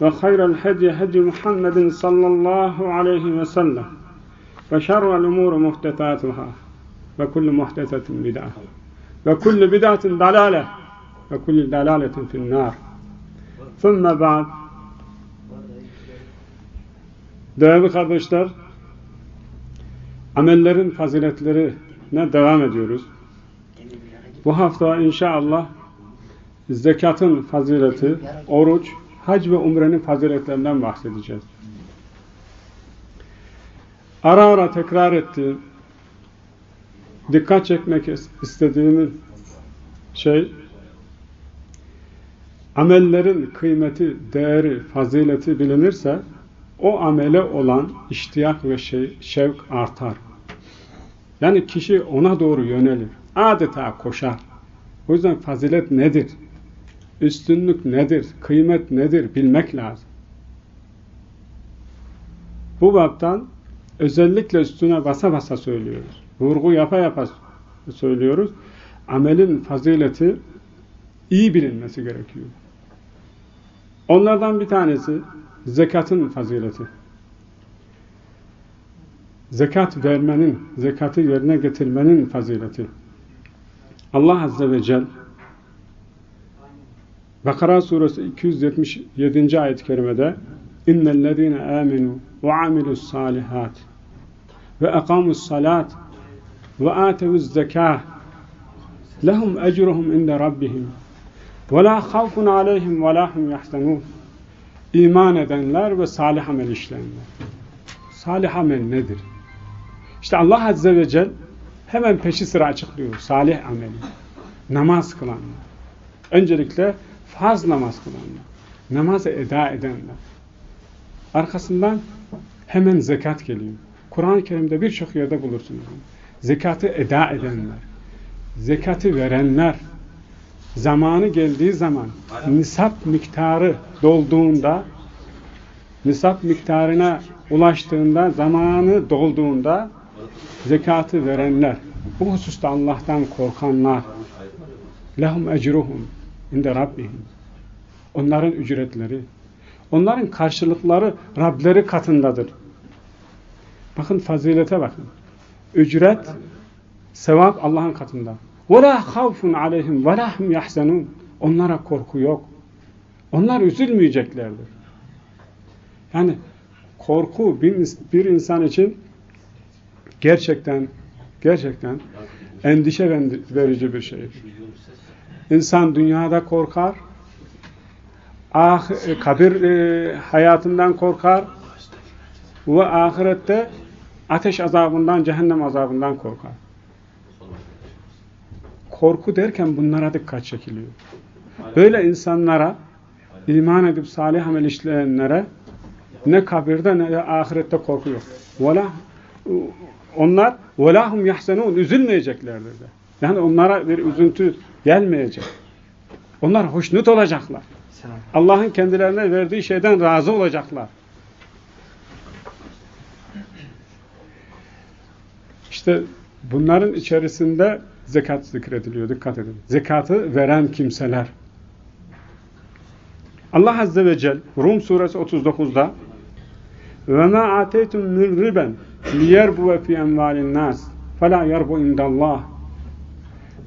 وخير الهدي هدي محمد صلى الله عليه وسلم وشر الأمور محدثاتها وكل محدثة بدعة وكل بدعة ضلالة وكل ضلالة في النار ثم بعد Değerli kardeşler, amellerin faziletlerine devam ediyoruz. Bu hafta inşallah zekatın fazileti, oruç, hac ve umrenin faziletlerinden bahsedeceğiz. Ara ara tekrar ettiğim, dikkat çekmek istediğimin şey, amellerin kıymeti, değeri, fazileti bilinirse, o amele olan iştiyak ve şey, şevk artar. Yani kişi ona doğru yönelir. Adeta koşar. O yüzden fazilet nedir? Üstünlük nedir? Kıymet nedir? Bilmek lazım. Bu baktan özellikle üstüne basa basa söylüyoruz. Vurgu yapa yapa söylüyoruz. Amelin fazileti iyi bilinmesi gerekiyor. Onlardan bir tanesi zekatın fazileti. Zekat vermenin, zekatı yerine getirmenin fazileti. Allah Azze ve Celle Bakara suresi 277. ayet-i kerimede salihat ve ekamus salat ve âtevuz zekâh lehum ecruhum inde rabbihim ve la havfun aleyhim ve la hum yahzanûn İman edenler ve salih amel işleyenler. Salih amel nedir? İşte Allah Azze ve Celle hemen peşi sıra açıklıyor. Salih ameli. Namaz kılanlar. Öncelikle farz namaz kılanlar. Namazı eda edenler. Arkasından hemen zekat geliyor. Kur'an-ı Kerim'de birçok yerde bulursunuz. Zekatı eda edenler. Zekatı verenler. Zamanı geldiği zaman nisap miktarı dolduğunda nisap miktarına ulaştığında zamanı dolduğunda zekatı verenler bu hususta Allah'tan korkanlar lehum ecruhum inde rabbihim onların ücretleri onların karşılıkları Rableri katındadır bakın fazilete bakın ücret sevap Allah'ın katında وَلَا خَوْفٌ عَلَيْهِمْ وَلَا هُمْ يَحْزَنُونَ Onlara korku yok. Onlar üzülmeyeceklerdir. Yani korku bir, bir insan için gerçekten gerçekten endişe verici bir şey. İnsan dünyada korkar, ah, kabir e, hayatından korkar ve ahirette ateş azabından, cehennem azabından korkar. Korku derken bunlara dikkat çekiliyor. Böyle insanlara, iman edip salih amel işleyenlere ne kabirde ne de ahirette korku yok. Vela, onlar velahum yahsenun üzülmeyeceklerdir de. Yani onlara bir üzüntü gelmeyecek. Onlar hoşnut olacaklar. Allah'ın kendilerine verdiği şeyden razı olacaklar. İşte bunların içerisinde zekat zikrediliyor. Dikkat edin. Zekatı veren kimseler. Allah Azze ve Celle Rum suresi 39'da وَمَا عَتَيْتُمْ مِنْ رِبًا لِيَرْبُوَ فِي اَنْوَالِ النَّاسِ فَلَا يَرْبُ اِنْدَ اللّٰهِ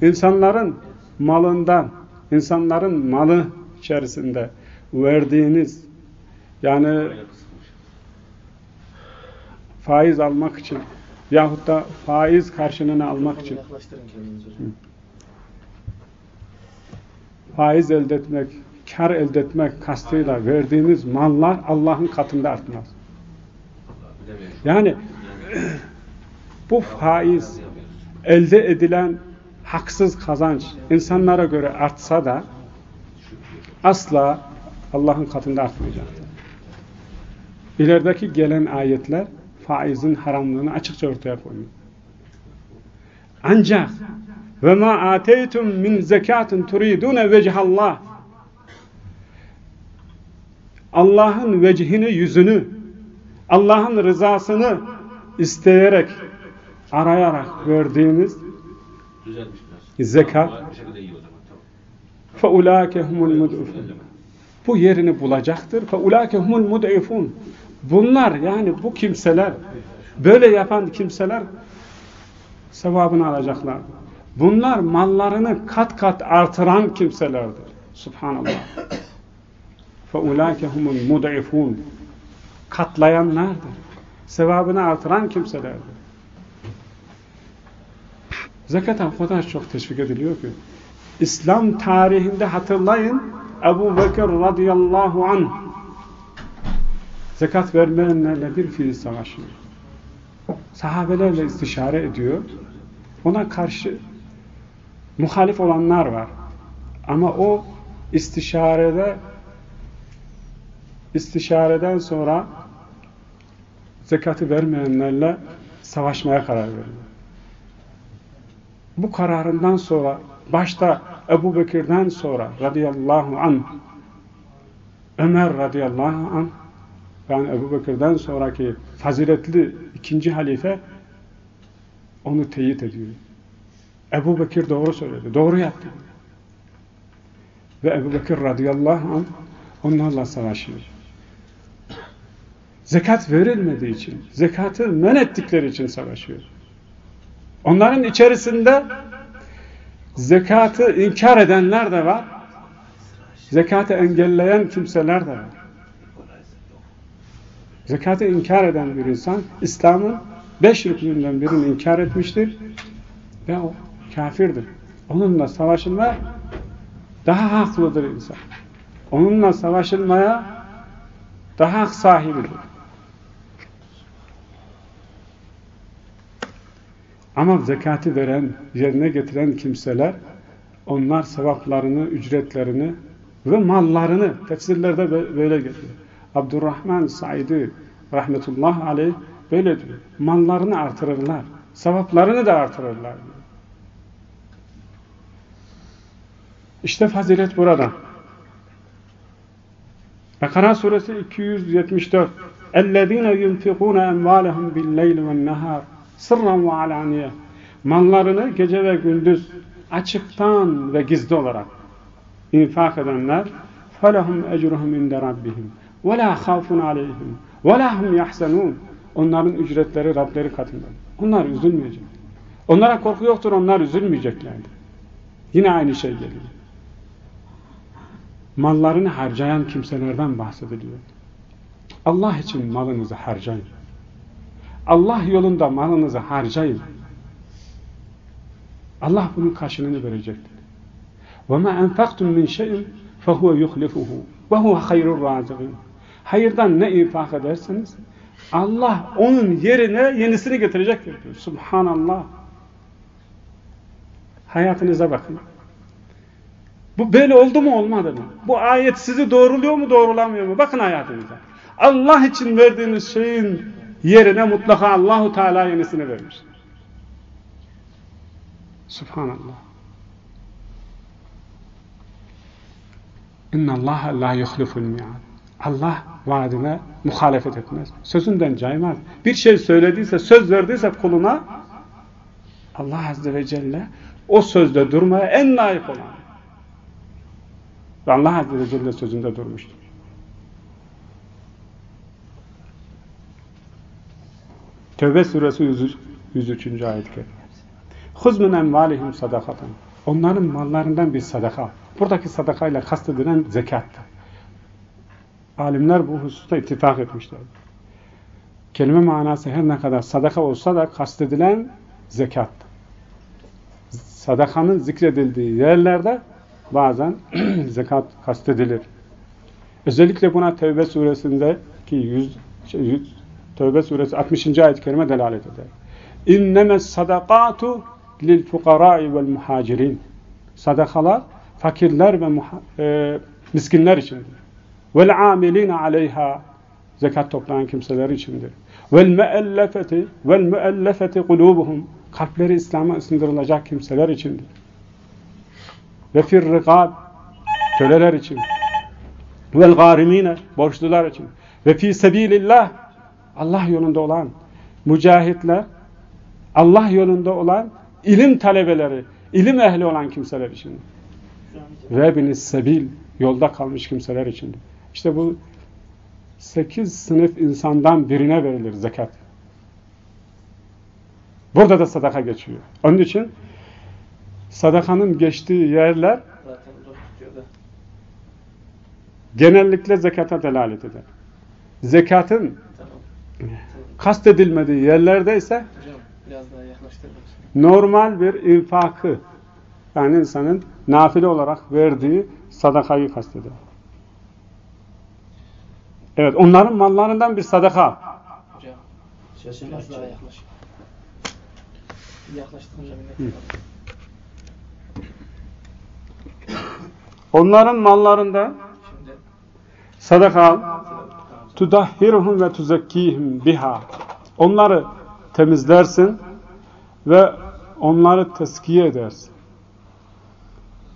İnsanların malından, insanların malı içerisinde verdiğiniz yani faiz almak için yahut da faiz karşılığını almak için faiz elde etmek, kar elde etmek kastıyla verdiğiniz mallar Allah'ın katında artmaz. Yani bu faiz elde edilen haksız kazanç insanlara göre artsa da asla Allah'ın katında artmayacaktır. İlerideki gelen ayetler faizin haramlığını açıkça ortaya koyuyor. Ancak ve ma ateytum min zekatin turidune vecihallah Allah'ın vecihini, yüzünü, Allah'ın rızasını isteyerek, arayarak verdiğiniz zekat فَاُولَٰكَ هُمُ الْمُدْعُفُونَ Bu yerini bulacaktır. فَاُولَٰكَ هُمُ الْمُدْعِفُونَ Bunlar yani bu kimseler, böyle yapan kimseler sevabını alacaklar. Bunlar mallarını kat kat artıran kimselerdir. Subhanallah. فَاُولَٰكَ هُمُ الْمُدْعِفُونَ Katlayanlardır. Sevabını artıran kimselerdir. Zekat kadar çok teşvik ediliyor ki. İslam tarihinde hatırlayın Ebu Bekir radıyallahu anh zekat vermeyenlerle bir fiil savaşıyor. Sahabelerle istişare ediyor. Ona karşı muhalif olanlar var. Ama o istişarede istişareden sonra zekatı vermeyenlerle savaşmaya karar veriyor. Bu kararından sonra başta Ebu Bekir'den sonra radıyallahu an Ömer radıyallahu an yani Ebu Bekir'den sonraki faziletli ikinci halife onu teyit ediyor. Ebu Bekir doğru söyledi. Doğru yaptı. Ve Ebu Bekir radıyallahu anh onlarla savaşıyor. Zekat verilmediği için, zekatı men ettikleri için savaşıyor. Onların içerisinde zekatı inkar edenler de var. Zekatı engelleyen kimseler de var. Zekatı inkar eden bir insan İslam'ın beş rüknünden birini inkar etmiştir ve o kafirdir. Onunla savaşılma daha haklıdır insan. Onunla savaşılmaya daha hak sahibidir. Ama zekatı veren, yerine getiren kimseler onlar sevaplarını, ücretlerini ve mallarını tefsirlerde böyle getiriyor. Abdurrahman Said'i rahmetullah aleyh böyle diyor. Mallarını artırırlar. Sevaplarını da artırırlar diyor. İşte fazilet burada. Bekara suresi 274 اَلَّذ۪ينَ يُنْفِقُونَ اَمْوَالَهُمْ بِالْلَيْلِ وَالنَّهَارِ sırran ve alaniye mallarını gece ve gündüz açıktan ve gizli olarak infak edenler فَلَهُمْ اَجْرُهُمْ اِنْدَ رَبِّهِمْ وَلَا خَوْفٌ عَلَيْهِمْ وَلَا هُمْ يَحْسَنُونَ Onların ücretleri Rableri katında. Onlar üzülmeyecek. Onlara korku yoktur, onlar üzülmeyeceklerdir. Yine aynı şey geliyor. Mallarını harcayan kimselerden bahsediliyor. Allah için malınızı harcayın. Allah yolunda malınızı harcayın. Allah bunun karşılığını verecektir. وَمَا أَنْفَقْتُمْ مِنْ شَيْءٍ فَهُوَ يُخْلِفُهُ وَهُوَ خَيْرُ الرَّازِقِينَ Hayırdan ne infak ederseniz Allah onun yerine yenisini getirecektir diyor. Subhanallah. Hayatınıza bakın. Bu böyle oldu mu olmadı mı? Bu ayet sizi doğruluyor mu doğrulamıyor mu? Bakın hayatınıza. Allah için verdiğiniz şeyin yerine mutlaka Allahu Teala yenisini vermiş. Subhanallah. İnna Allah la yuhliful mi'ad. Allah vaadine muhalefet etmez. Sözünden caymaz. Bir şey söylediyse, söz verdiyse kuluna Allah Azze ve Celle o sözde durmaya en layık olan. Ve Allah Azze ve Celle sözünde durmuştur. Tevbe suresi 103. ayet kerime. Huz min envalihim sadakatan. Onların mallarından bir sadaka. Buradaki sadakayla kastedilen zekattır. Alimler bu hususta ittifak etmişler. Kelime manası her ne kadar sadaka olsa da kastedilen zekat. Sadakanın zikredildiği yerlerde bazen zekat kastedilir. Özellikle buna Tevbe suresinde ki 100, 100 Tevbe suresi 60. ayet-i kerime delalet eder. İnnemes sadakatu lil fukarai vel muhacirin. Sadakalar fakirler ve e, miskinler içindir. Vel amilina aleyha zekat toplayan kimseler içindir. Vel meellefeti vel meellefeti kulubuhum kalpleri İslam'a ısındırılacak kimseler içindir. Ve fir rikab köleler için. Vel garimine borçlular için. Ve fi sebilillah Allah yolunda olan mücahitler, Allah yolunda olan ilim talebeleri, ilim ehli olan kimseler için. Ve binis sebil, yolda kalmış kimseler için. İşte bu sekiz sınıf insandan birine verilir zekat. Burada da sadaka geçiyor. Onun için sadakanın geçtiği yerler genellikle zekata delalet eder. Zekatın kastedilmediği yerlerde ise normal bir infakı yani insanın nafile olarak verdiği sadakayı kasteder. Evet, onların mallarından bir sadaka. Hocam, biraz daha yaklaş. Yaklaştım hocam. Onların mallarında sadaka al. Tudahhiruhum ve tuzekkihim biha. Onları temizlersin ve onları teskiye edersin.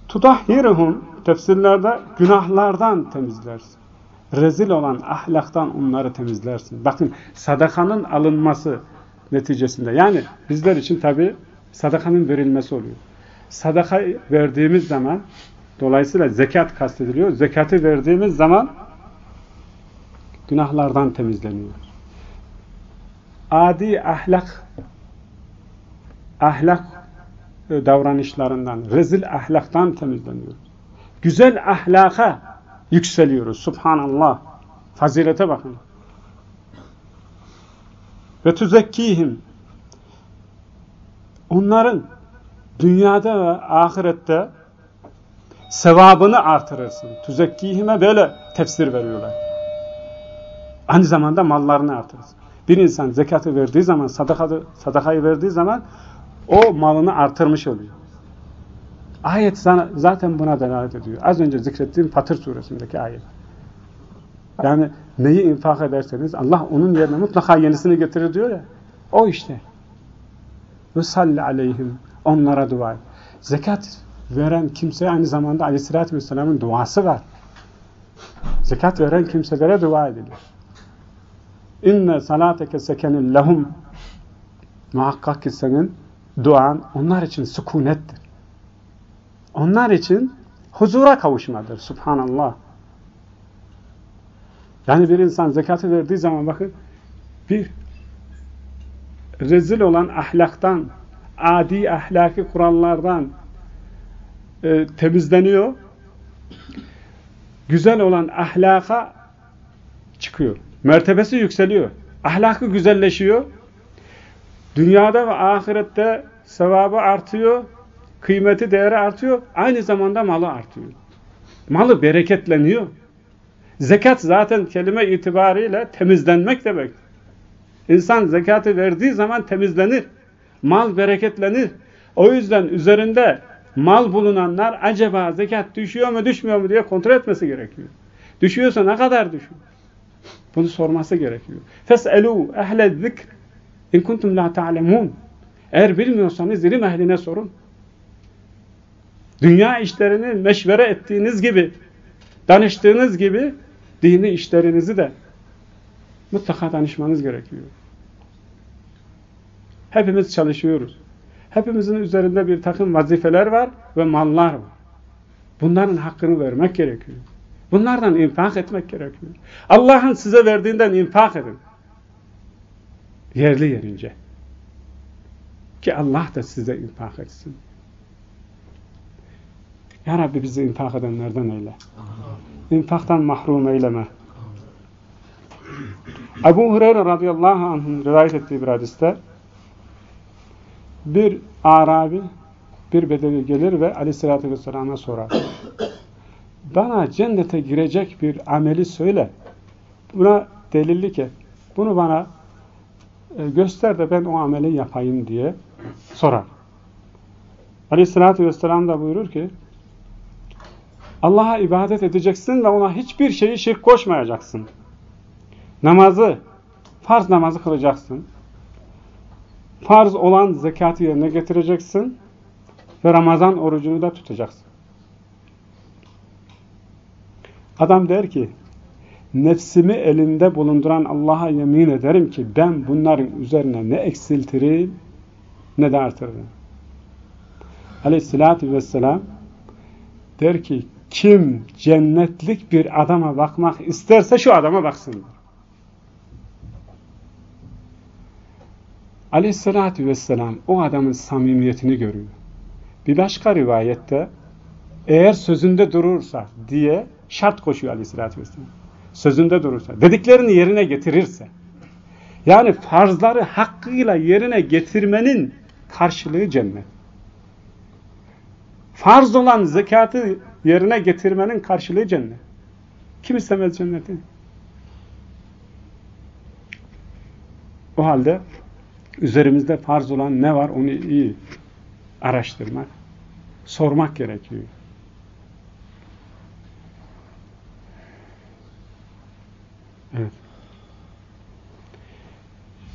Tudahhiruhum tefsirlerde günahlardan temizlersin. Rezil olan ahlaktan onları temizlersin. Bakın sadakanın alınması neticesinde. Yani bizler için tabi sadakanın verilmesi oluyor. Sadaka verdiğimiz zaman dolayısıyla zekat kastediliyor. Zekatı verdiğimiz zaman günahlardan temizleniyor. Adi ahlak ahlak e, davranışlarından, rezil ahlaktan temizleniyor. Güzel ahlaka yükseliyoruz. Subhanallah. Fazilete bakın. Ve tüzekkihim onların dünyada ve ahirette sevabını artırırsın. Tüzekkihime böyle tefsir veriyorlar. Aynı zamanda mallarını artırırsın. Bir insan zekatı verdiği zaman, sadakayı, sadakayı verdiği zaman o malını artırmış oluyor. Ayet zaten buna delalet ediyor. Az önce zikrettiğim Fatır suresindeki ayet. Yani neyi infak ederseniz Allah onun yerine mutlaka yenisini getirir diyor ya. O işte. Ve salli aleyhim. Onlara dua et. Zekat veren kimseye aynı zamanda aleyhissalatü vesselamın duası var. Zekat veren kimselere dua edilir. İnne salateke sekenun lehum muhakkak ki senin duan onlar için sükunettir. Onlar için huzura kavuşmadır. Subhanallah. Yani bir insan zekatı verdiği zaman bakın bir rezil olan ahlaktan, adi ahlaki kurallardan e, temizleniyor. Güzel olan ahlaka çıkıyor. Mertebesi yükseliyor. Ahlakı güzelleşiyor. Dünyada ve ahirette sevabı artıyor. Kıymeti, değeri artıyor. Aynı zamanda malı artıyor. Malı bereketleniyor. Zekat zaten kelime itibariyle temizlenmek demek. İnsan zekatı verdiği zaman temizlenir. Mal bereketlenir. O yüzden üzerinde mal bulunanlar acaba zekat düşüyor mu düşmüyor mu diye kontrol etmesi gerekiyor. Düşüyorsa ne kadar düşüyor? Bunu sorması gerekiyor. Fes'elû ehle zikr in kuntum la ta'lemûn. Eğer bilmiyorsanız ilim ehline sorun. Dünya işlerini meşvere ettiğiniz gibi, danıştığınız gibi dini işlerinizi de mutlaka danışmanız gerekiyor. Hepimiz çalışıyoruz. Hepimizin üzerinde bir takım vazifeler var ve mallar var. Bunların hakkını vermek gerekiyor. Bunlardan infak etmek gerekiyor. Allah'ın size verdiğinden infak edin. Yerli yerince. Ki Allah da size infak etsin. Ya Rabbi bizi infak edenlerden eyle. İnfaktan mahrum eyleme. Ebu Hureyre radıyallahu anh'ın rivayet ettiği bir hadiste bir Arabi bir bedevi gelir ve aleyhissalatü vesselam'a sorar. Bana cennete girecek bir ameli söyle. Buna delillik et. Bunu bana e, göster de ben o ameli yapayım diye sorar. Aleyhissalatü vesselam da buyurur ki Allah'a ibadet edeceksin ve ona hiçbir şeyi şirk koşmayacaksın. Namazı, farz namazı kılacaksın. Farz olan zekatı yerine getireceksin ve Ramazan orucunu da tutacaksın. Adam der ki, nefsimi elinde bulunduran Allah'a yemin ederim ki ben bunların üzerine ne eksiltirim ne de artırırım. Aleyhissalatü vesselam der ki kim cennetlik bir adama bakmak isterse şu adama baksın. Aleyhissalatü vesselam o adamın samimiyetini görüyor. Bir başka rivayette eğer sözünde durursa diye şart koşuyor aleyhissalatü vesselam. Sözünde durursa, dediklerini yerine getirirse. Yani farzları hakkıyla yerine getirmenin karşılığı cennet. Farz olan zekatı yerine getirmenin karşılığı cennet. Kim istemez cenneti? O halde üzerimizde farz olan ne var onu iyi araştırmak, sormak gerekiyor. Evet.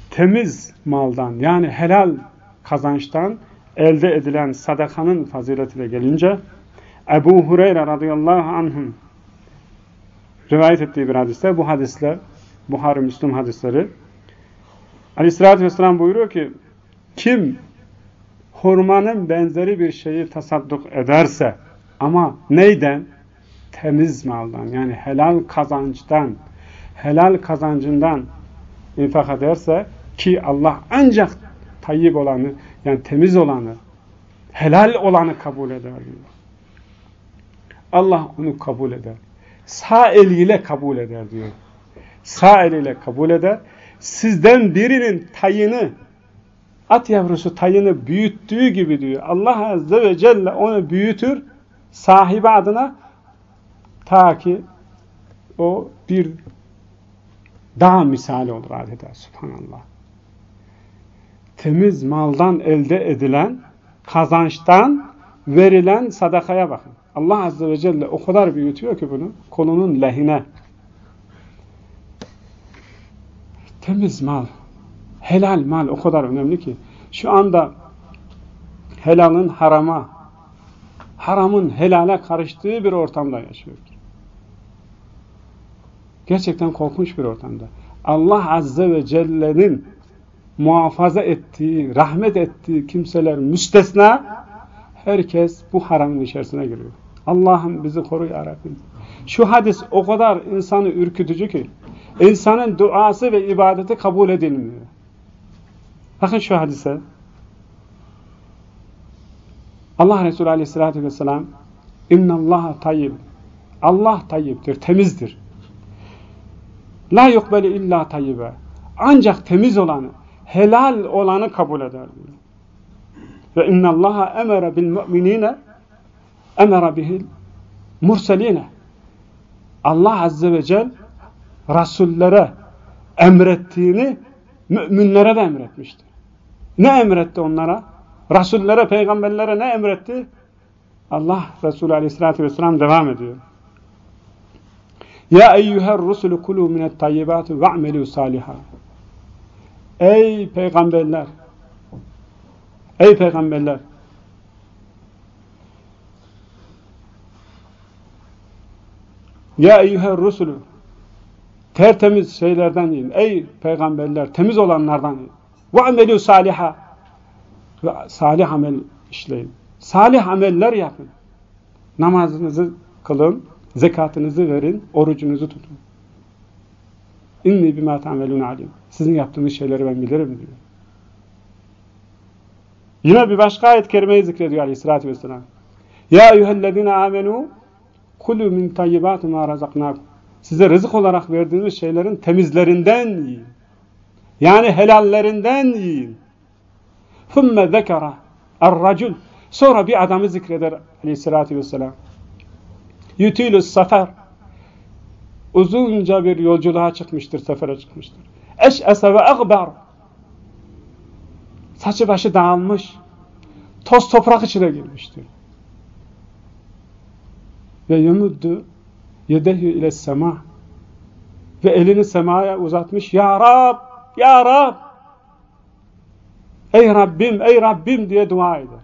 Temiz maldan yani helal kazançtan elde edilen sadakanın faziletine gelince Ebu Hureyre radıyallahu anh'ın rivayet ettiği bir hadiste bu hadisler Buhari Müslüm hadisleri Aleyhisselatü Vesselam buyuruyor ki kim hurmanın benzeri bir şeyi tasadduk ederse ama neyden? Temiz maldan yani helal kazançtan helal kazancından infak ederse ki Allah ancak tayyip olanı yani temiz olanı helal olanı kabul eder diyor. Allah onu kabul eder. Sağ eliyle kabul eder diyor. Sağ eliyle kabul eder. Sizden birinin tayını at yavrusu tayını büyüttüğü gibi diyor. Allah Azze ve Celle onu büyütür sahibi adına ta ki o bir dağ misali olur adeta. Subhanallah. Temiz maldan elde edilen kazançtan verilen sadakaya bakın. Allah Azze ve Celle o kadar büyütüyor ki bunu konunun lehine. Temiz mal, helal mal o kadar önemli ki şu anda helalın harama, haramın helale karıştığı bir ortamda yaşıyoruz. Gerçekten korkunç bir ortamda. Allah Azze ve Celle'nin muhafaza ettiği, rahmet ettiği kimseler müstesna herkes bu haramın içerisine giriyor. Allah'ım bizi koru ya Rabbim. Şu hadis o kadar insanı ürkütücü ki insanın duası ve ibadeti kabul edilmiyor. Bakın şu hadise. Allah Resulü Aleyhisselatü vesselam İnnallaha tayyib. Allah tayyiptir, temizdir. La yukbeli illa tayyibe. Ancak temiz olanı, helal olanı kabul eder diyor. Ve innallaha emere bil mu'minine emere bihil murseline. Allah azze ve cel rasullere emrettiğini müminlere de emretmiştir. Ne emretti onlara? Rasullere, peygamberlere ne emretti? Allah Resulü aleyhissalatü vesselam devam ediyor. Ya eyyüher rusulü kulu minet tayyibatu ve'melü saliha. Ey peygamberler! Ey peygamberler! Ya eyyüher rusulü tertemiz şeylerden yiyin. Ey peygamberler temiz olanlardan yiyin. Ve'melü saliha Ve salih amel işleyin. Salih ameller yapın. Namazınızı kılın, zekatınızı verin, orucunuzu tutun. İnni bima ta'melun alim. Sizin yaptığınız şeyleri ben bilirim diyor. Yine bir başka ayet kerimeyi zikrediyor aleyhissalatü vesselam. Ya eyyühellezine amenu kulu min tayyibati ma razaknakum. Size rızık olarak verdiğimiz şeylerin temizlerinden yiyin. Yani helallerinden yiyin. ثُمَّ ذَكَرَ الرَّجُلُ Sonra bir adamı zikreder aleyhissalatü vesselam. Yutilus sefer. Uzunca bir yolculuğa çıkmıştır, sefere çıkmıştır. Eş'ese ve agbar. Saçı başı dağılmış. Toz toprak içine girmiştir. Ve yumuddu yedehu ile sema. Ve elini semaya uzatmış. Ya Rab, Ya Rab. Ey Rabbim, ey Rabbim diye dua eder.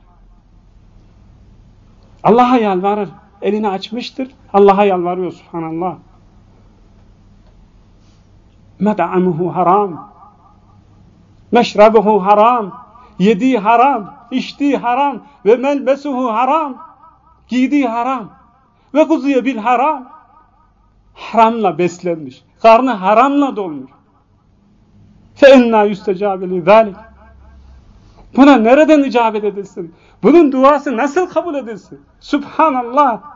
Allah'a yalvarır. Elini açmıştır. Allah'a yalvarıyor subhanallah. Med'amuhu haram. Meşrabuhu haram. Yediği haram. içtiği haram. Ve melbesuhu haram. Giydiği haram. Ve kuzuya bil haram. Haramla beslenmiş. Karnı haramla dolmuş. Yüstecabe li zalik. Buna nereden icabet edilsin? Bunun duası nasıl kabul edilsin? Subhanallah.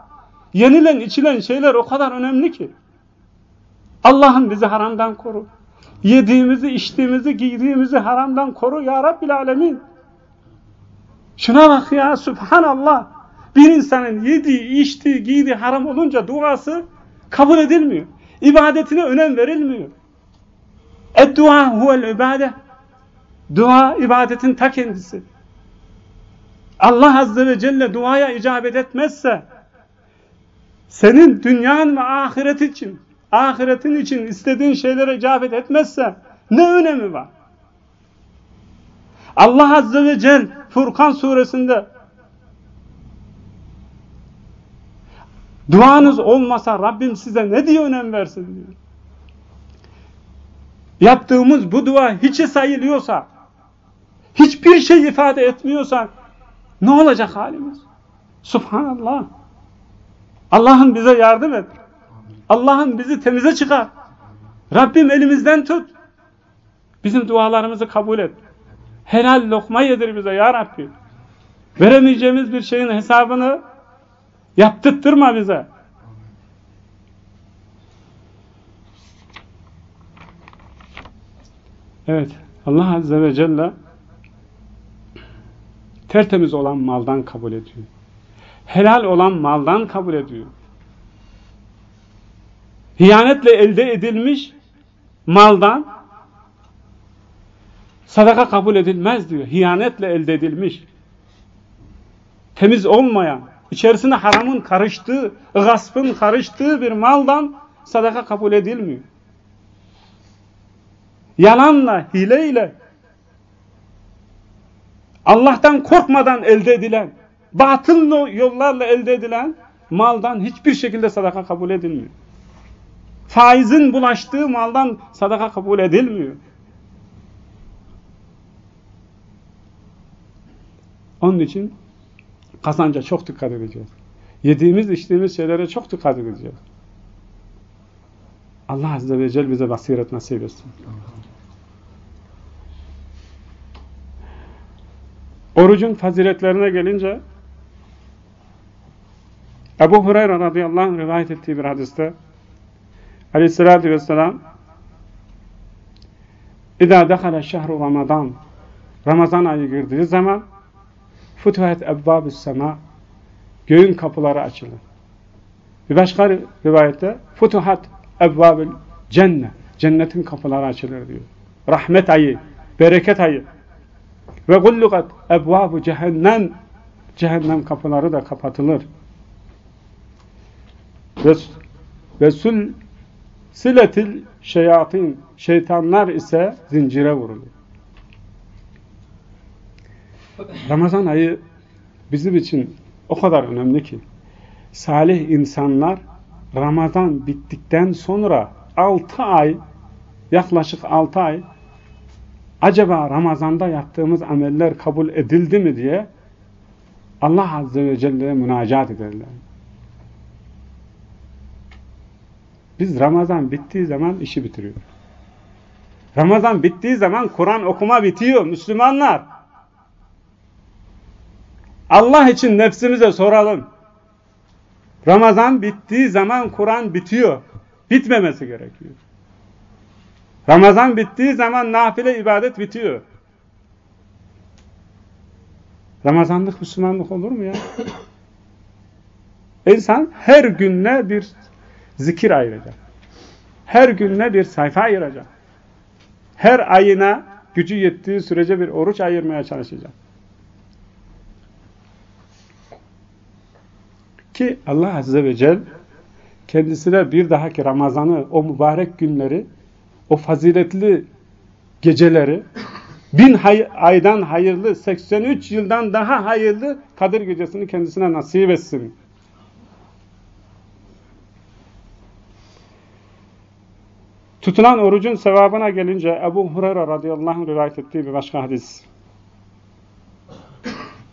Yenilen içilen şeyler o kadar önemli ki. Allah'ım bizi haramdan koru. Yediğimizi, içtiğimizi, giydiğimizi haramdan koru ya Rabbil Alemin. Şuna bak ya Subhanallah. Bir insanın yediği, içtiği, giydiği haram olunca duası kabul edilmiyor. İbadetine önem verilmiyor. Ed-dua huvel ibadet. Dua ibadetin ta kendisi. Allah Azze ve Celle duaya icabet etmezse senin dünyan ve ahiret için ahiretin için istediğin şeylere icabet etmezse ne önemi var? Allah Azze ve Celle Furkan suresinde duanız olmasa Rabbim size ne diye önem versin diyor. Yaptığımız bu dua hiçe sayılıyorsa hiçbir şey ifade etmiyorsa ne olacak halimiz? Subhanallah. Allah'ım bize yardım et. Allah'ım bizi temize çıkar. Rabbim elimizden tut. Bizim dualarımızı kabul et. Helal lokma yedir bize ya Rabbi. Veremeyeceğimiz bir şeyin hesabını yaptırtırma bize. Evet. Allah Azze ve Celle tertemiz olan maldan kabul ediyor. Helal olan maldan kabul ediyor. Hiyanetle elde edilmiş maldan sadaka kabul edilmez diyor. Hiyanetle elde edilmiş. Temiz olmayan, içerisinde haramın karıştığı, gaspın karıştığı bir maldan sadaka kabul edilmiyor. Yalanla, hileyle Allah'tan korkmadan elde edilen, batıl yollarla elde edilen maldan hiçbir şekilde sadaka kabul edilmiyor. Faizin bulaştığı maldan sadaka kabul edilmiyor. Onun için kazanca çok dikkat edeceğiz. Yediğimiz, içtiğimiz şeylere çok dikkat edeceğiz. Allah Azze ve Celle bize basiret nasip etsin. Orucun faziletlerine gelince Ebu Hureyre radıyallahu anh rivayet ettiği bir hadiste aleyhissalatü vesselam İzâ dekhala şehru Ramazan Ramazan ayı girdiği zaman futuhat ebbâbü sema göğün kapıları açılır. Bir başka rivayette futuhat ebbâbül cennet cennetin kapıları açılır diyor. Rahmet ayı, bereket ayı ve gullukat ebvabu cehennem cehennem kapıları da kapatılır. Ve, sul siletil şeyatin şeytanlar ise zincire vurulur. Ramazan ayı bizim için o kadar önemli ki salih insanlar Ramazan bittikten sonra 6 ay yaklaşık 6 ay acaba Ramazan'da yaptığımız ameller kabul edildi mi diye Allah Azze ve Celle'ye münacat ederler. Biz Ramazan bittiği zaman işi bitiriyoruz. Ramazan bittiği zaman Kur'an okuma bitiyor Müslümanlar. Allah için nefsimize soralım. Ramazan bittiği zaman Kur'an bitiyor. Bitmemesi gerekiyor. Ramazan bittiği zaman nafile ibadet bitiyor. Ramazanlık Müslümanlık olur mu ya? İnsan her gününe bir zikir ayıracak. Her gününe bir sayfa ayıracak. Her ayına gücü yettiği sürece bir oruç ayırmaya çalışacak. Ki Allah Azze ve Celle kendisine bir dahaki Ramazan'ı, o mübarek günleri, o faziletli geceleri, bin hay aydan hayırlı, 83 yıldan daha hayırlı Kadir Gecesini kendisine nasip etsin. Tutulan orucun sevabına gelince Ebu Hureyre radıyallahu anh rivayet ettiği bir başka hadis.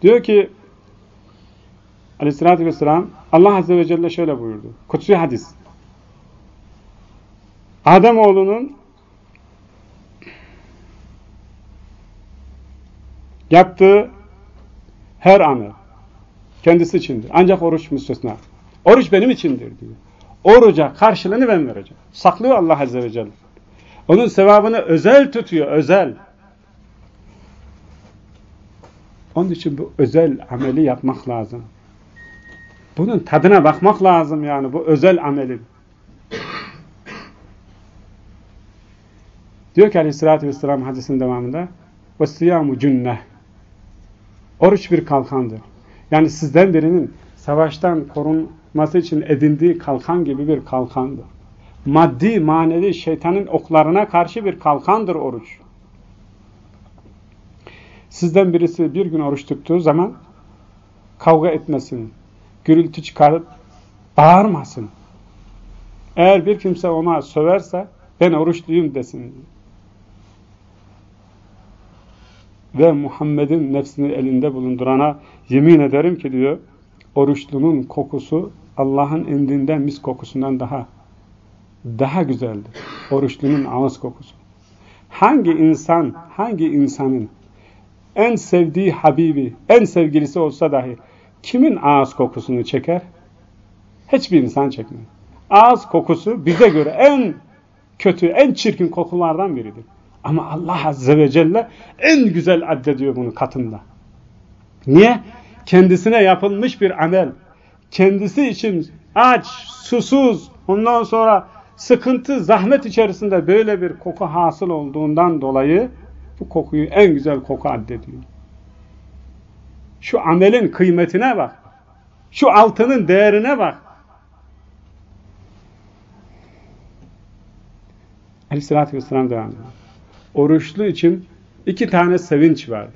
Diyor ki aleyhissalatü vesselam Allah azze ve celle şöyle buyurdu. Kutsi hadis. Adem oğlunun yaptığı her amel kendisi içindir. Ancak oruç müstesna. Oruç benim içindir diyor Oruca karşılığını ben vereceğim. Saklıyor Allah Azze ve Celle. Onun sevabını özel tutuyor, özel. Onun için bu özel ameli yapmak lazım. Bunun tadına bakmak lazım yani bu özel amelin. Diyor ki aleyhissalatü vesselam hadisin devamında وَالسِّيَامُ cünneh Oruç bir kalkandır. Yani sizden birinin savaştan korunması için edindiği kalkan gibi bir kalkandır. Maddi, manevi şeytanın oklarına karşı bir kalkandır oruç. Sizden birisi bir gün oruç tuttuğu zaman kavga etmesin, gürültü çıkarıp bağırmasın. Eğer bir kimse ona söverse ben oruçluyum desin. Ve Muhammed'in nefsini elinde bulundurana yemin ederim ki diyor oruçlunun kokusu Allah'ın indinden mis kokusundan daha daha güzeldir. Oruçlunun ağız kokusu. Hangi insan, hangi insanın en sevdiği Habibi, en sevgilisi olsa dahi kimin ağız kokusunu çeker? Hiçbir insan çekmez. Ağız kokusu bize göre en kötü, en çirkin kokulardan biridir. Ama Allah Azze ve Celle en güzel addediyor bunu katında. Niye? Kendisine yapılmış bir amel. Kendisi için aç, susuz, ondan sonra sıkıntı, zahmet içerisinde böyle bir koku hasıl olduğundan dolayı bu kokuyu en güzel koku addediyor. Şu amelin kıymetine bak. Şu altının değerine bak. Aleyhissalatü vesselam devam ediyor. Oruçlu için iki tane sevinç vardı.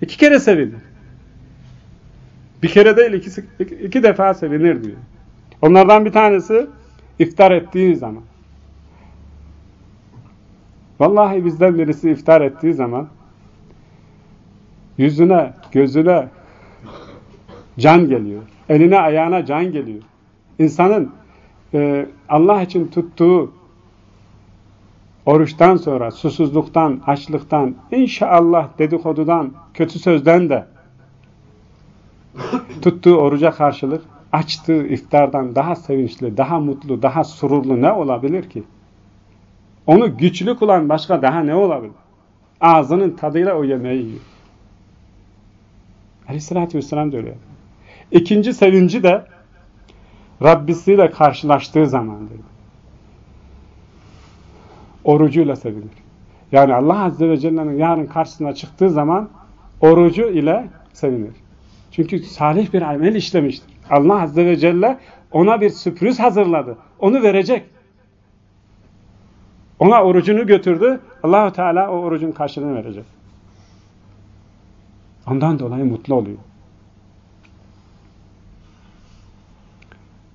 İki kere sevinir. Bir kere değil iki, iki defa sevinir diyor. Onlardan bir tanesi iftar ettiği zaman. Vallahi bizden birisi iftar ettiği zaman yüzüne, gözüne can geliyor. Eline, ayağına can geliyor. İnsanın e, Allah için tuttuğu oruçtan sonra susuzluktan, açlıktan, inşallah dedikodudan, kötü sözden de tuttuğu oruca karşılık açtığı iftardan daha sevinçli, daha mutlu, daha sururlu ne olabilir ki? Onu güçlü kılan başka daha ne olabilir? Ağzının tadıyla o yemeği yiyor. Aleyhissalatü vesselam da öyle. İkinci sevinci de Rabbisiyle karşılaştığı zamandır. Orucuyla sevinir. Yani Allah Azze ve Celle'nin yarın karşısına çıktığı zaman orucu ile sevinir. Çünkü salih bir amel işlemiştir. Allah Azze ve Celle ona bir sürpriz hazırladı. Onu verecek. Ona orucunu götürdü. Allahu Teala o orucun karşılığını verecek. Ondan dolayı mutlu oluyor.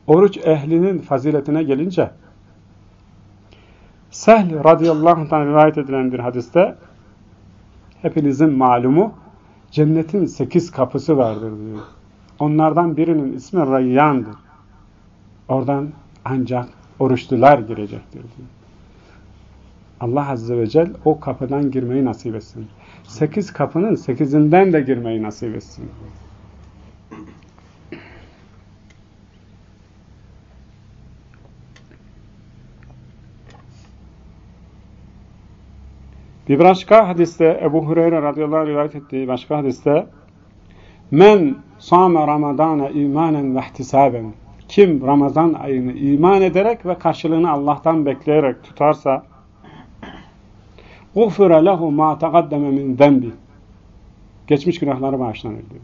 Oruç ehlinin faziletine gelince Sehl radıyallahu anh rivayet edilen bir hadiste hepinizin malumu cennetin sekiz kapısı vardır diyor. Onlardan birinin ismi Rayyan'dır. Oradan ancak oruçlular girecektir diyor. Allah Azze ve Celle o kapıdan girmeyi nasip etsin. Sekiz kapının sekizinden de girmeyi nasip etsin. Bir başka hadiste Ebu Hureyre radıyallahu anh rivayet ettiği başka hadiste Men sâme ramadana imanen ve ihtisaben Kim Ramazan ayını iman ederek ve karşılığını Allah'tan bekleyerek tutarsa gufre lehu ma tegaddeme min zembi geçmiş günahları bağışlanır diyor.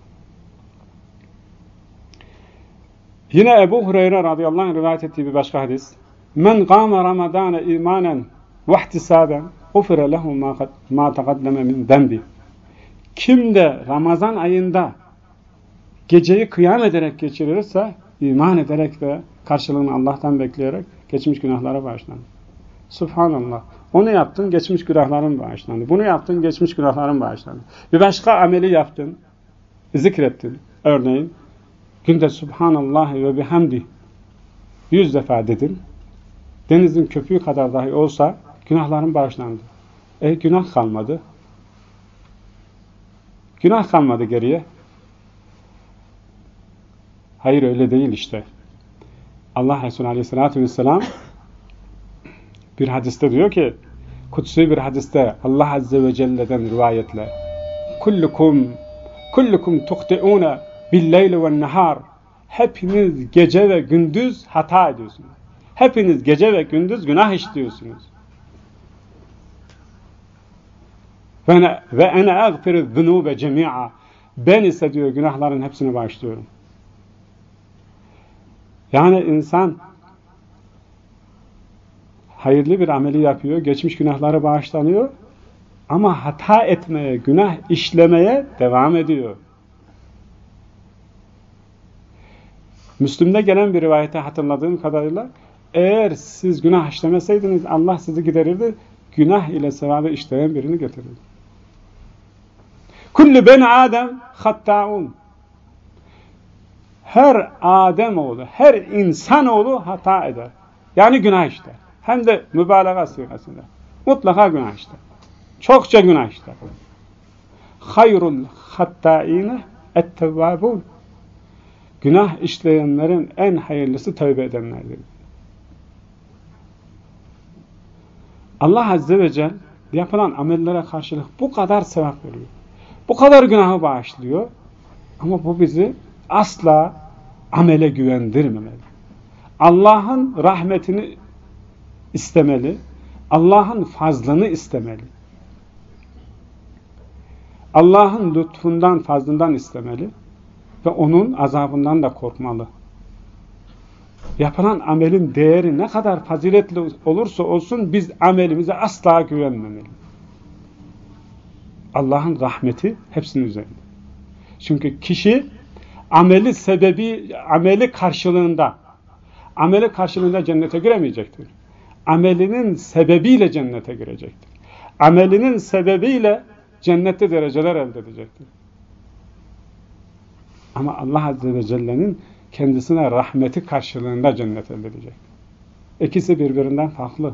Yine Ebu Hureyre radıyallahu anh rivayet ettiği bir başka hadis. Men gâme ramadâne imanen ve ihtisaben غُفِرَ لَهُ مَا تَقَدَّمَ مِنْ ذَنْبِ Kim de Ramazan ayında geceyi kıyam ederek geçirirse, iman ederek ve karşılığını Allah'tan bekleyerek geçmiş günahlara bağışlanır. Subhanallah. Onu yaptın, geçmiş günahların bağışlandı. Bunu yaptın, geçmiş günahların bağışlandı. Bir başka ameli yaptın, zikrettin. Örneğin, günde Subhanallah ve bihamdi yüz defa dedin. Denizin köpüğü kadar dahi olsa Günahların bağışlandı. E günah kalmadı. Günah kalmadı geriye. Hayır öyle değil işte. Allah Resulü Aleyhisselatü Vesselam bir hadiste diyor ki kutsi bir hadiste Allah Azze ve Celle'den rivayetle kullukum kullukum tuhti'une billeyli ve nehar hepiniz gece ve gündüz hata ediyorsunuz. Hepiniz gece ve gündüz günah işliyorsunuz. Ve ene agfiru zunube cemi'a. Ben ise diyor günahların hepsini bağışlıyorum. Yani insan hayırlı bir ameli yapıyor, geçmiş günahları bağışlanıyor ama hata etmeye, günah işlemeye devam ediyor. Müslüm'de gelen bir rivayete hatırladığım kadarıyla eğer siz günah işlemeseydiniz Allah sizi giderirdi, günah ile sevabı işleyen birini getirirdi. Kullu ben Adem hattaun. Her Adem oğlu, her insan oğlu hata eder. Yani günah işler. Hem de mübalağa sigasında. Mutlaka günah işler. Çokça günah işler. Hayrul hattaine ettevvabun. Günah işleyenlerin en hayırlısı tövbe edenlerdir. Allah Azze ve Celle yapılan amellere karşılık bu kadar sevap veriyor. Bu kadar günahı bağışlıyor. Ama bu bizi asla amele güvendirmemeli. Allah'ın rahmetini istemeli. Allah'ın fazlını istemeli. Allah'ın lütfundan, fazlından istemeli. Ve onun azabından da korkmalı. Yapılan amelin değeri ne kadar faziletli olursa olsun biz amelimize asla güvenmemeli. Allah'ın rahmeti hepsinin üzerinde. Çünkü kişi ameli sebebi, ameli karşılığında, ameli karşılığında cennete giremeyecektir. Amelinin sebebiyle cennete girecektir. Amelinin sebebiyle cennette dereceler elde edecektir. Ama Allah Azze ve Celle'nin kendisine rahmeti karşılığında cennet elde edecek. İkisi birbirinden farklı.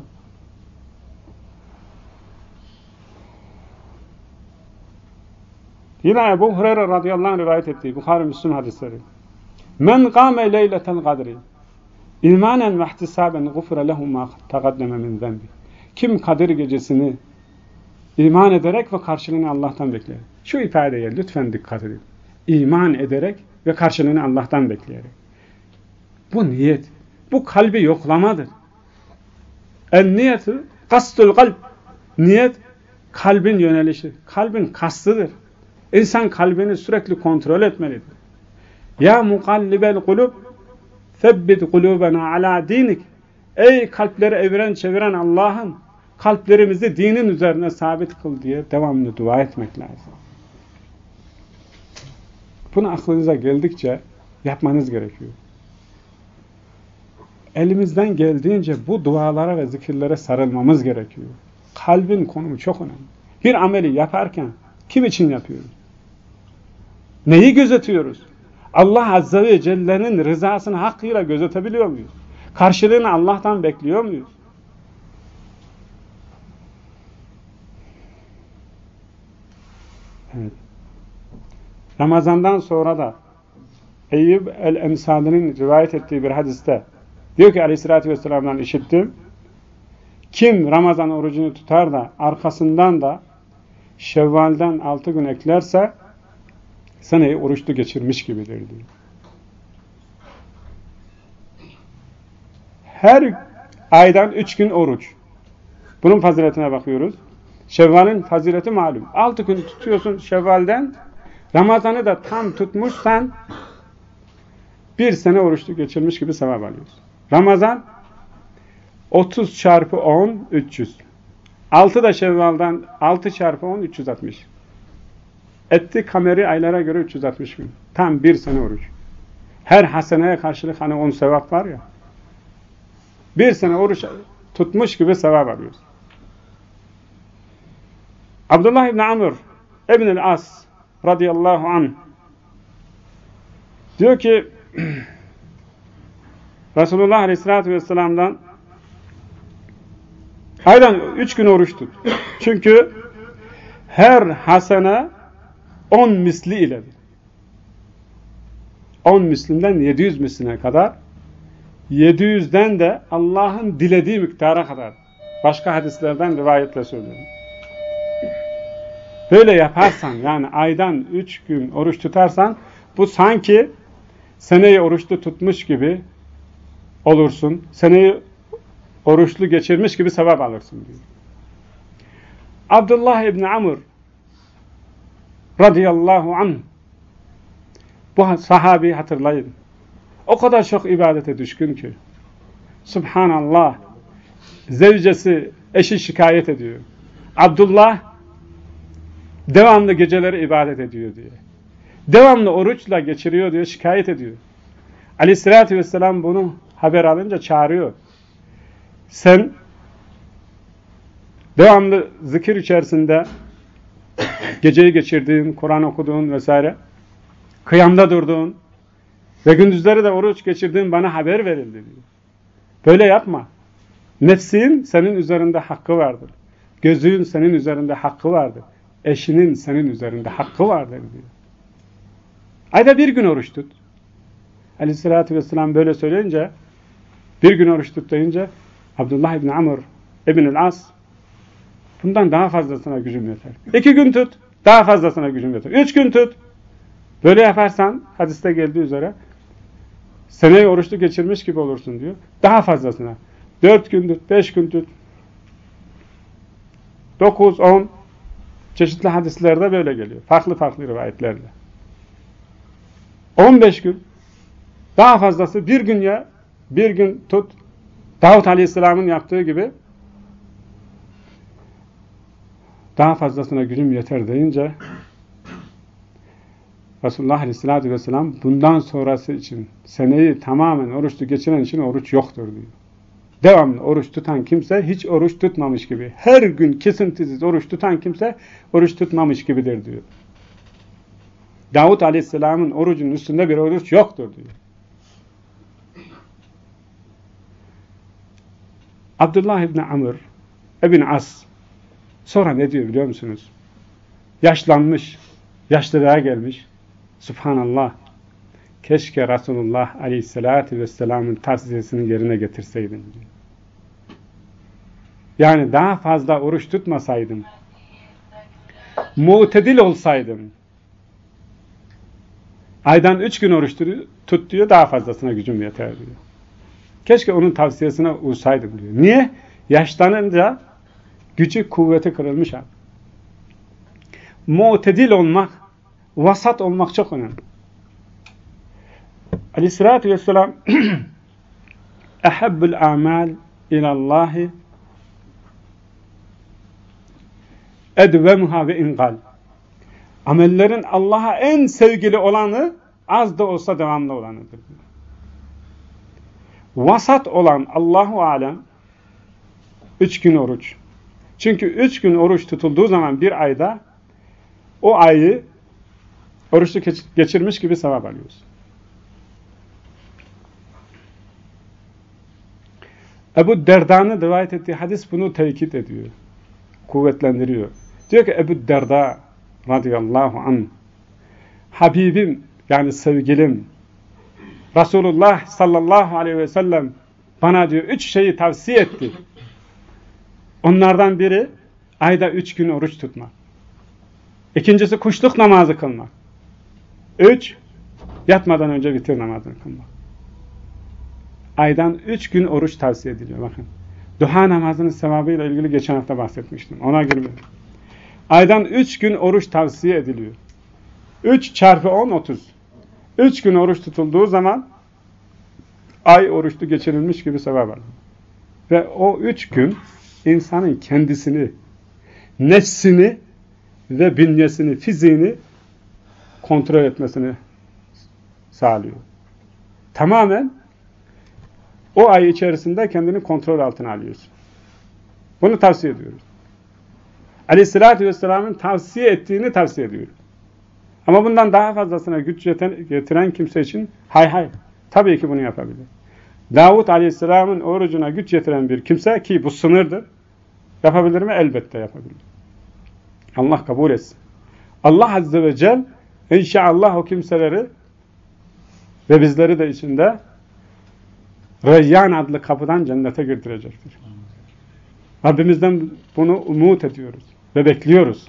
Yine Ebu Hureyre radıyallahu anh rivayet ettiği Bukhari Müslüm hadisleri. Men kâme leyletel kadri imanen ve ihtisaben gufre lehu ma taqaddeme min zembi. Kim Kadir gecesini iman ederek ve karşılığını Allah'tan bekler. Şu ifadeye lütfen dikkat edin. İman ederek ve karşılığını Allah'tan bekleyerek. Bu niyet. Bu kalbi yoklamadır. En niyeti kastul kalp. Niyet kalbin yönelişi. Kalbin kastıdır. İnsan kalbini sürekli kontrol etmelidir. Ya mukallibel kulub febbit kulubena ala dinik. Ey kalpleri evren çeviren Allah'ım kalplerimizi dinin üzerine sabit kıl diye devamlı dua etmek lazım. Bunu aklınıza geldikçe yapmanız gerekiyor. elimizden geldiğince bu dualara ve zikirlere sarılmamız gerekiyor. Kalbin konumu çok önemli. Bir ameli yaparken kim için yapıyoruz? Neyi gözetiyoruz? Allah Azze ve Celle'nin rızasını hakkıyla gözetebiliyor muyuz? Karşılığını Allah'tan bekliyor muyuz? Evet. Ramazandan sonra da Eyyub el-Emsali'nin rivayet ettiği bir hadiste diyor ki aleyhissalatü vesselam'dan işittim. Kim Ramazan orucunu tutar da arkasından da Şevval'den altı gün eklerse seneyi oruçlu geçirmiş gibidir diyor. Her aydan üç gün oruç. Bunun faziletine bakıyoruz. Şevval'in fazileti malum. Altı gün tutuyorsun Şevval'den. Ramazan'ı da tam tutmuşsan bir sene oruçlu geçirmiş gibi sevap alıyorsun. Ramazan 30 çarpı 10 300. 6 da Şevval'dan 6 çarpı 10 360. Etti kameri aylara göre 360 gün. Tam bir sene oruç. Her haseneye karşılık hani 10 sevap var ya. Bir sene oruç tutmuş gibi sevap alıyoruz. Abdullah İbni Amr İbn-i As radıyallahu anh diyor ki Resulullah aleyhissalatü vesselam'dan aydan üç gün oruç tut. Çünkü her hasene on misli iledir. On mislimden 700 misline kadar 700'den de Allah'ın dilediği miktara kadar. Başka hadislerden rivayetle söylüyorum. Böyle yaparsan yani aydan üç gün oruç tutarsan bu sanki seneyi oruçlu tutmuş gibi olursun. Seneyi oruçlu geçirmiş gibi sevap alırsın diyor. Abdullah İbni Amr radıyallahu anh bu sahabi hatırlayın. O kadar çok ibadete düşkün ki. Subhanallah. Zevcesi, eşi şikayet ediyor. Abdullah devamlı geceleri ibadet ediyor diye. Devamlı oruçla geçiriyor diyor, şikayet ediyor. Aleyhissalatü vesselam bunu haber alınca çağırıyor. Sen devamlı zikir içerisinde geceyi geçirdiğin, Kur'an okuduğun vesaire, kıyamda durduğun ve gündüzleri de oruç geçirdiğin bana haber verildi diyor. Böyle yapma. Nefsin senin üzerinde hakkı vardır. Gözün senin üzerinde hakkı vardır. Eşinin senin üzerinde hakkı vardır diyor. Ayda bir gün oruç tut. Aleyhissalatü vesselam böyle söyleyince bir gün oruç tut deyince Abdullah İbni Amr İbnül As bundan daha fazlasına gücüm yeter. İki gün tut daha fazlasına gücüm yeter. Üç gün tut böyle yaparsan hadiste geldiği üzere seneyi oruçlu geçirmiş gibi olursun diyor. Daha fazlasına. Dört gün tut, beş gün tut. Dokuz, on çeşitli hadislerde böyle geliyor. Farklı farklı rivayetlerle. On beş gün daha fazlası bir gün ya bir gün tut Davut Aleyhisselam'ın yaptığı gibi daha fazlasına gücüm yeter deyince Resulullah Aleyhisselatü Vesselam bundan sonrası için seneyi tamamen oruçlu geçiren için oruç yoktur diyor. Devamlı oruç tutan kimse hiç oruç tutmamış gibi. Her gün kesintisiz oruç tutan kimse oruç tutmamış gibidir diyor. Davut Aleyhisselam'ın orucunun üstünde bir oruç yoktur diyor. Abdullah İbni Amr İbn As sonra ne diyor biliyor musunuz? Yaşlanmış, yaşlılığa gelmiş. Subhanallah. Keşke Resulullah Aleyhisselatü Vesselam'ın tavsiyesini yerine getirseydim. Yani daha fazla oruç tutmasaydım, mutedil olsaydım, aydan üç gün oruç tut diyor, daha fazlasına gücüm yeter diyor. Keşke onun tavsiyesine uysaydım diyor. Niye? Yaşlanınca gücü kuvveti kırılmış abi. Mu'tedil olmak, vasat olmak çok önemli. Aleyhissalatü vesselam ehabbül amal ilallahi edvemuha ve ingal. Amellerin Allah'a en sevgili olanı az da olsa devamlı olanıdır. Vasat olan Allahu Alem üç gün oruç. Çünkü üç gün oruç tutulduğu zaman bir ayda o ayı oruçlu geçirmiş gibi sevap alıyoruz. Ebu Derda'nın rivayet ettiği hadis bunu tekit ediyor. Kuvvetlendiriyor. Diyor ki Ebu Derda radıyallahu anh Habibim yani sevgilim Resulullah sallallahu aleyhi ve sellem bana diyor üç şeyi tavsiye etti. Onlardan biri ayda üç gün oruç tutmak. İkincisi kuşluk namazı kılmak. Üç, yatmadan önce vitir namazını kılmak. Aydan üç gün oruç tavsiye ediliyor. Bakın. Duha namazının sevabıyla ilgili geçen hafta bahsetmiştim. Ona girmedim. Aydan üç gün oruç tavsiye ediliyor. Üç çarpı on, otuz. Üç gün oruç tutulduğu zaman ay oruçlu geçirilmiş gibi sevap var. Ve o üç gün insanın kendisini, nefsini ve bünyesini, fiziğini kontrol etmesini sağlıyor. Tamamen o ay içerisinde kendini kontrol altına alıyorsun. Bunu tavsiye ediyoruz. Aleyhissalatü Vesselam'ın tavsiye ettiğini tavsiye ediyorum. Ama bundan daha fazlasına güç getiren kimse için hay hay. Tabii ki bunu yapabilir. Davut Aleyhisselam'ın orucuna güç getiren bir kimse ki bu sınırdır. Yapabilir mi? Elbette yapabilir. Allah kabul etsin. Allah Azze ve Celle inşallah o kimseleri ve bizleri de içinde Reyyan adlı kapıdan cennete girdirecektir. Rabbimizden bunu umut ediyoruz ve bekliyoruz.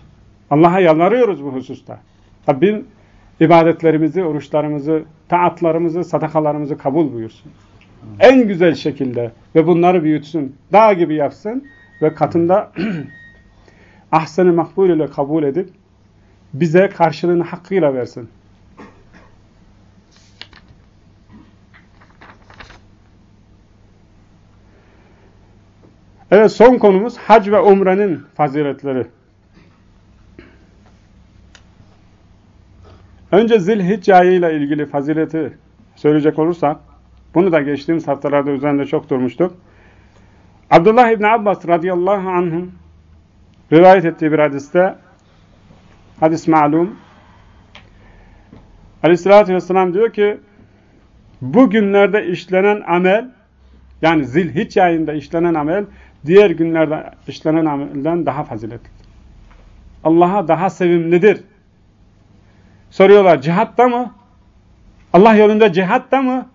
Allah'a yalvarıyoruz bu hususta. Rabbim ibadetlerimizi, oruçlarımızı, taatlarımızı, sadakalarımızı kabul buyursun. En güzel şekilde ve bunları büyütsün. Dağ gibi yapsın ve katında ahsen-i makbul ile kabul edip bize karşılığını hakkıyla versin. Evet son konumuz hac ve umrenin faziletleri. Önce Zilhicce ayıyla ilgili fazileti söyleyecek olursak, bunu da geçtiğimiz haftalarda üzerinde çok durmuştuk. Abdullah İbni Abbas radıyallahu anh'ın rivayet ettiği bir hadiste, hadis malum, aleyhissalatü vesselam diyor ki, bu günlerde işlenen amel, yani Zilhicce ayında işlenen amel, diğer günlerde işlenen amelden daha faziletlidir. Allah'a daha sevimlidir. Soruyorlar cihatta mı? Allah yolunda cihatta mı?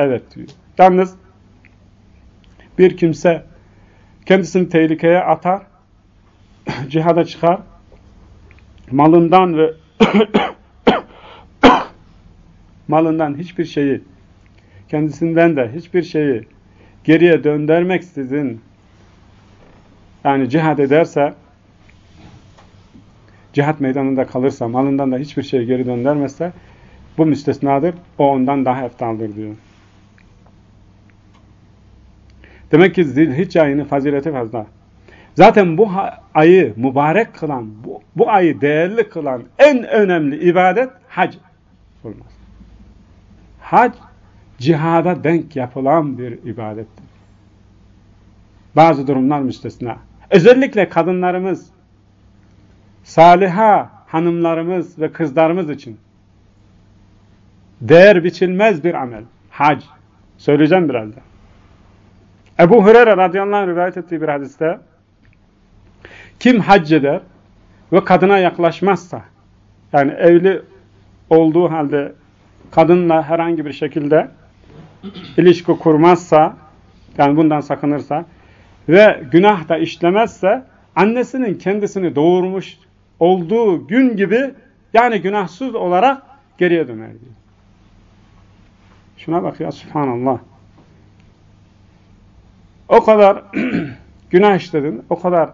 Evet diyor. Yalnız bir kimse kendisini tehlikeye atar, cihada çıkar, malından ve malından hiçbir şeyi, kendisinden de hiçbir şeyi geriye döndürmek sizin yani cihad ederse cihat meydanında kalırsa, malından da hiçbir şey geri döndürmezse bu müstesnadır. O ondan daha eftaldır diyor. Demek ki Zilhicce ayının fazileti fazla. Zaten bu ayı mübarek kılan, bu, bu ayı değerli kılan en önemli ibadet hac olmaz. Hac, cihada denk yapılan bir ibadettir. Bazı durumlar müstesna. Özellikle kadınlarımız, saliha hanımlarımız ve kızlarımız için değer biçilmez bir amel. Hac. Söyleyeceğim birazdan. Ebu Hureyre radıyallahu anh rivayet ettiği bir hadiste kim hac eder ve kadına yaklaşmazsa yani evli olduğu halde kadınla herhangi bir şekilde ilişki kurmazsa yani bundan sakınırsa ve günah da işlemezse annesinin kendisini doğurmuş olduğu gün gibi yani günahsız olarak geriye döner. Şuna bak ya subhanallah. O kadar günah işledin, o kadar